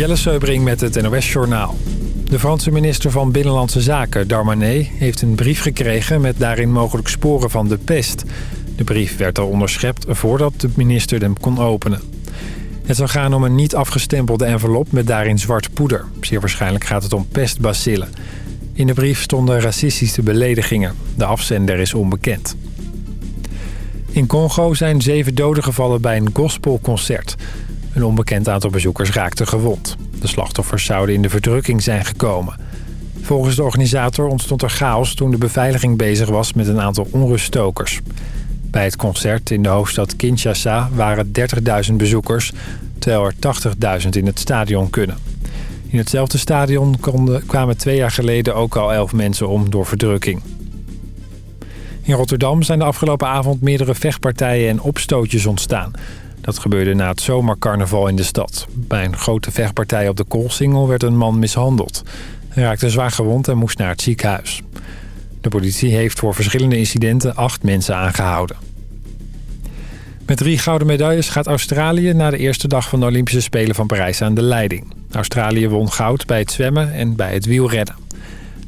Jelle Seubring met het NOS Journaal. De Franse minister van Binnenlandse Zaken, Darmanet, heeft een brief gekregen met daarin mogelijk sporen van de pest. De brief werd al onderschept voordat de minister hem kon openen. Het zou gaan om een niet afgestempelde envelop met daarin zwart poeder. Zeer waarschijnlijk gaat het om pestbacillen. In de brief stonden racistische beledigingen. De afzender is onbekend. In Congo zijn zeven doden gevallen bij een gospelconcert. Een onbekend aantal bezoekers raakte gewond. De slachtoffers zouden in de verdrukking zijn gekomen. Volgens de organisator ontstond er chaos toen de beveiliging bezig was met een aantal onruststokers. Bij het concert in de hoofdstad Kinshasa waren 30.000 bezoekers... terwijl er 80.000 in het stadion kunnen. In hetzelfde stadion konden, kwamen twee jaar geleden ook al 11 mensen om door verdrukking. In Rotterdam zijn de afgelopen avond meerdere vechtpartijen en opstootjes ontstaan. Dat gebeurde na het zomercarnaval in de stad. Bij een grote vechtpartij op de Koolsingel werd een man mishandeld. Hij raakte zwaar gewond en moest naar het ziekenhuis. De politie heeft voor verschillende incidenten acht mensen aangehouden. Met drie gouden medailles gaat Australië na de eerste dag van de Olympische Spelen van Parijs aan de leiding. Australië won goud bij het zwemmen en bij het wielrennen.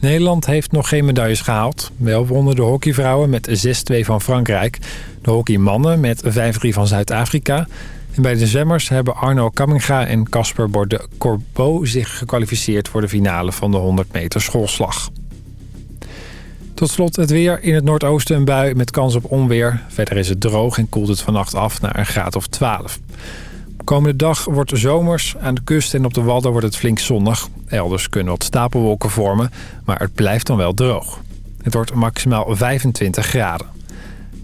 Nederland heeft nog geen medailles gehaald. Wel wonnen de hockeyvrouwen met 6-2 van Frankrijk. De hockeymannen met 5-3 van Zuid-Afrika. En bij de zwemmers hebben Arno Kamminga en Casper Corbeau zich gekwalificeerd voor de finale van de 100 meter schoolslag. Tot slot het weer. In het noordoosten een bui met kans op onweer. Verder is het droog en koelt het vannacht af naar een graad of 12. Komende dag wordt zomers. Aan de kust en op de Wadden wordt het flink zonnig. Elders kunnen wat stapelwolken vormen, maar het blijft dan wel droog. Het wordt maximaal 25 graden.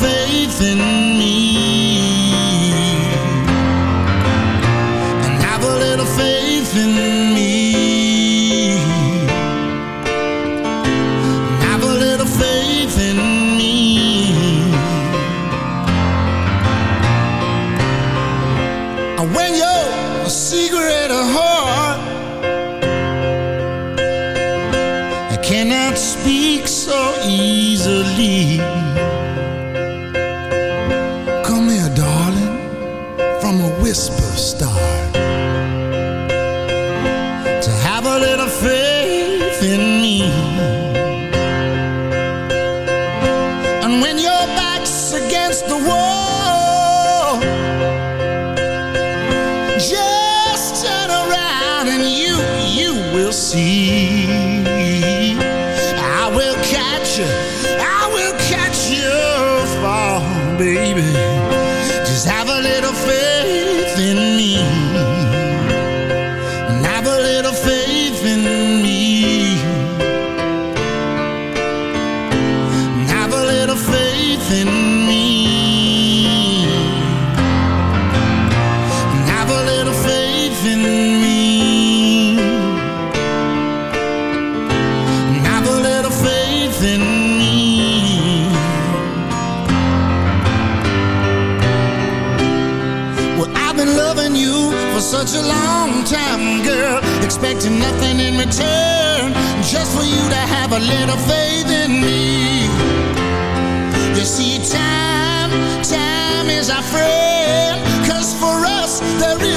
Faith in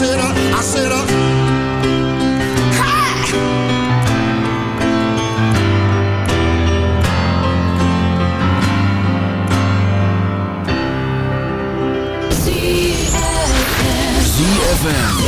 said, uh, I said, uh, ZFM.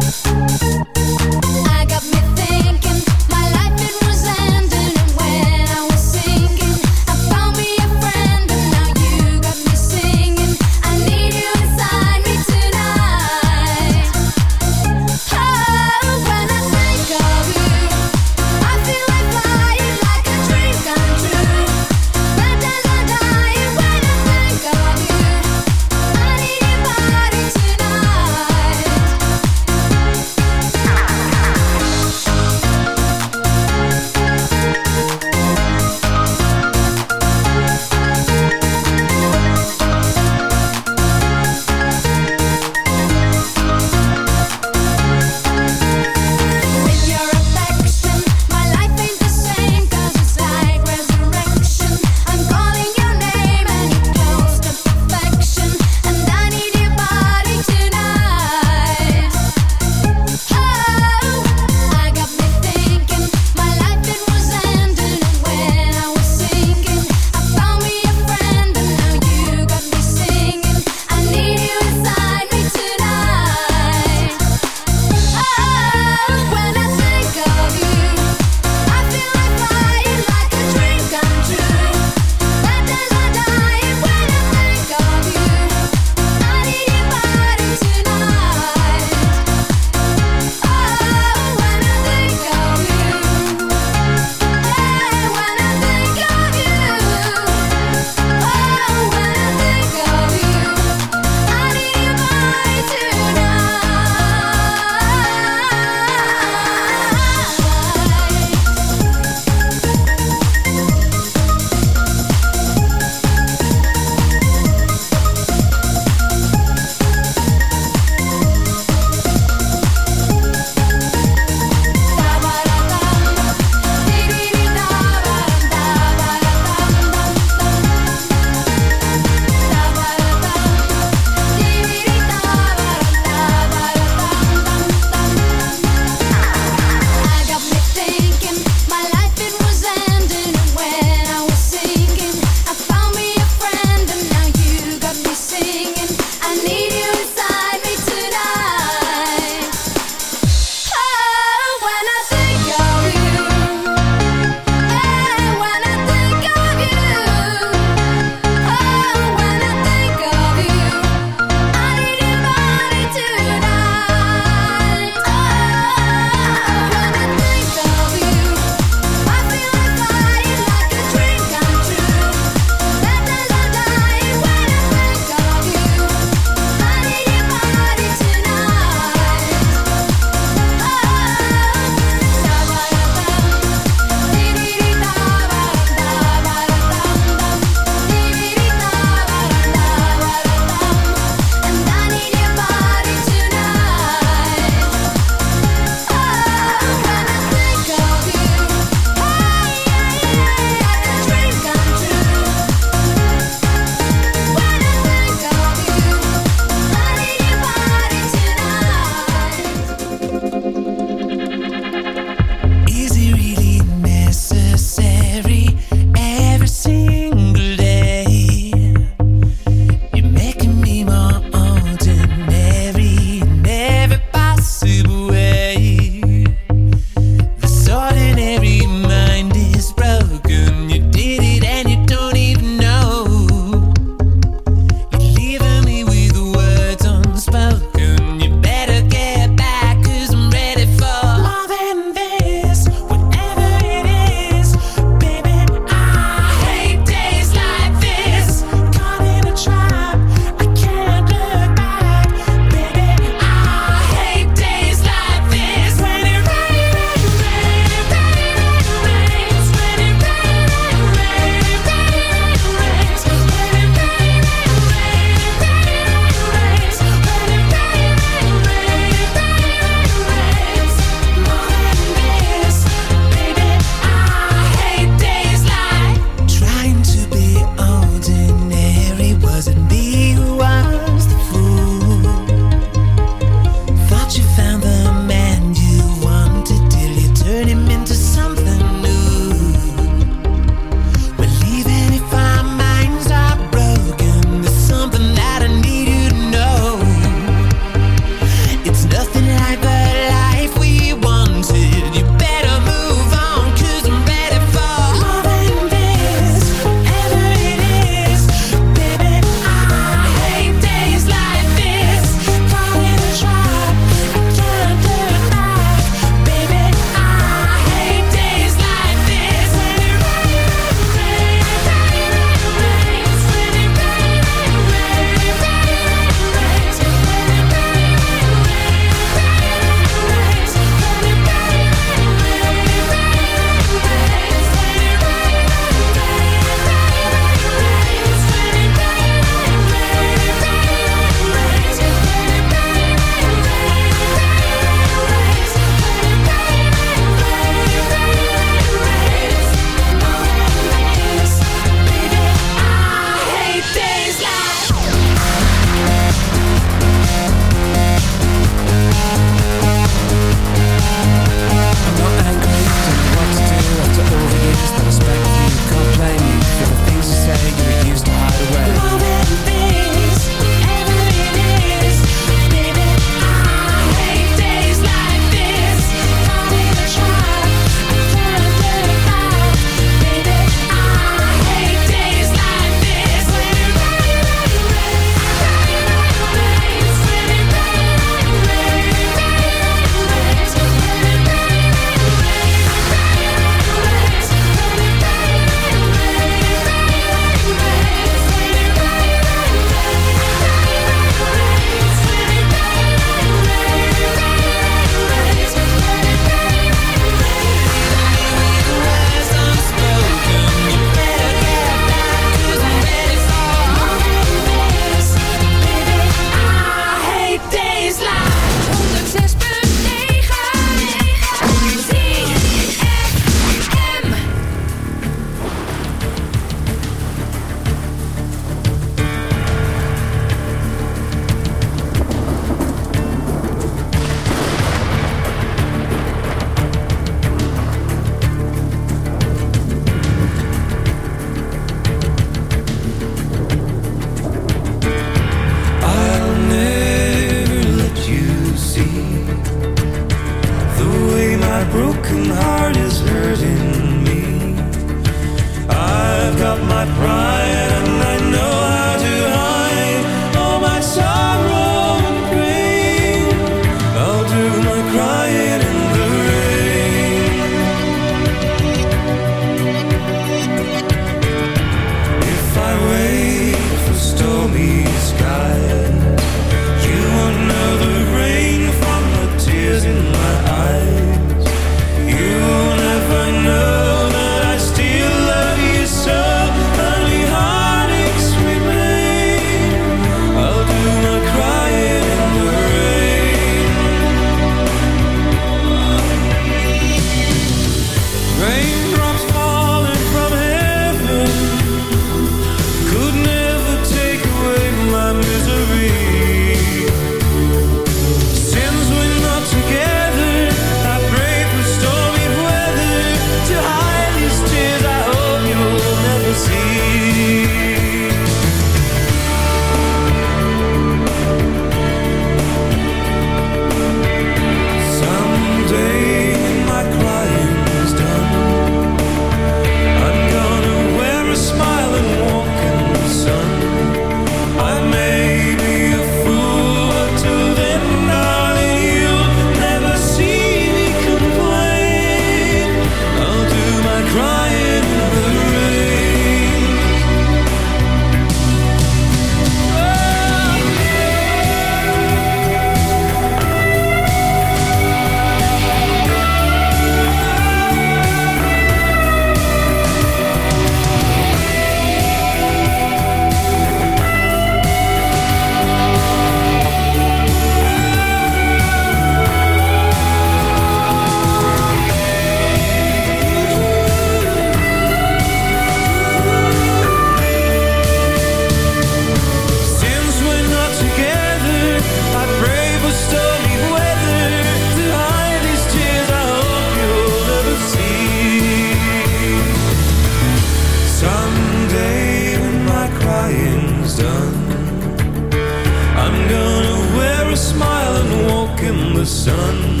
sun.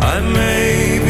I may be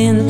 within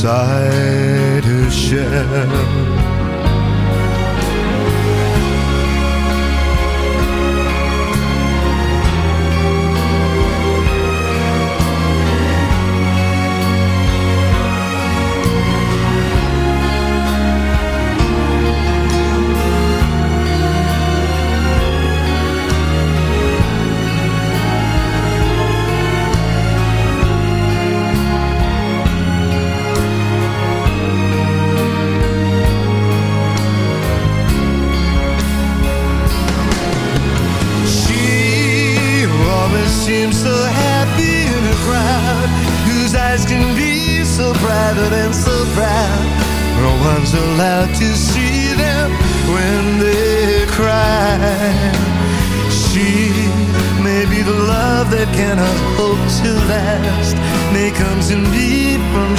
beside her shell.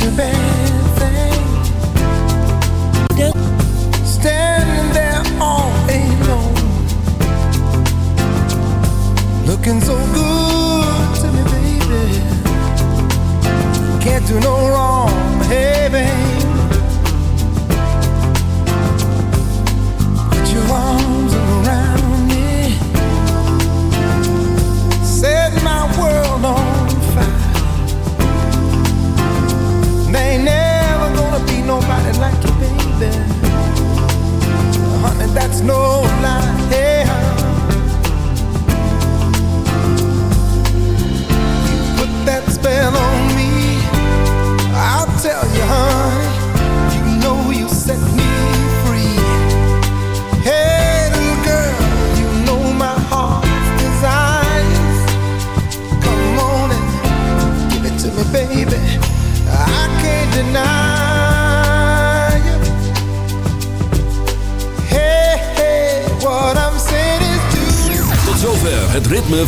your bed.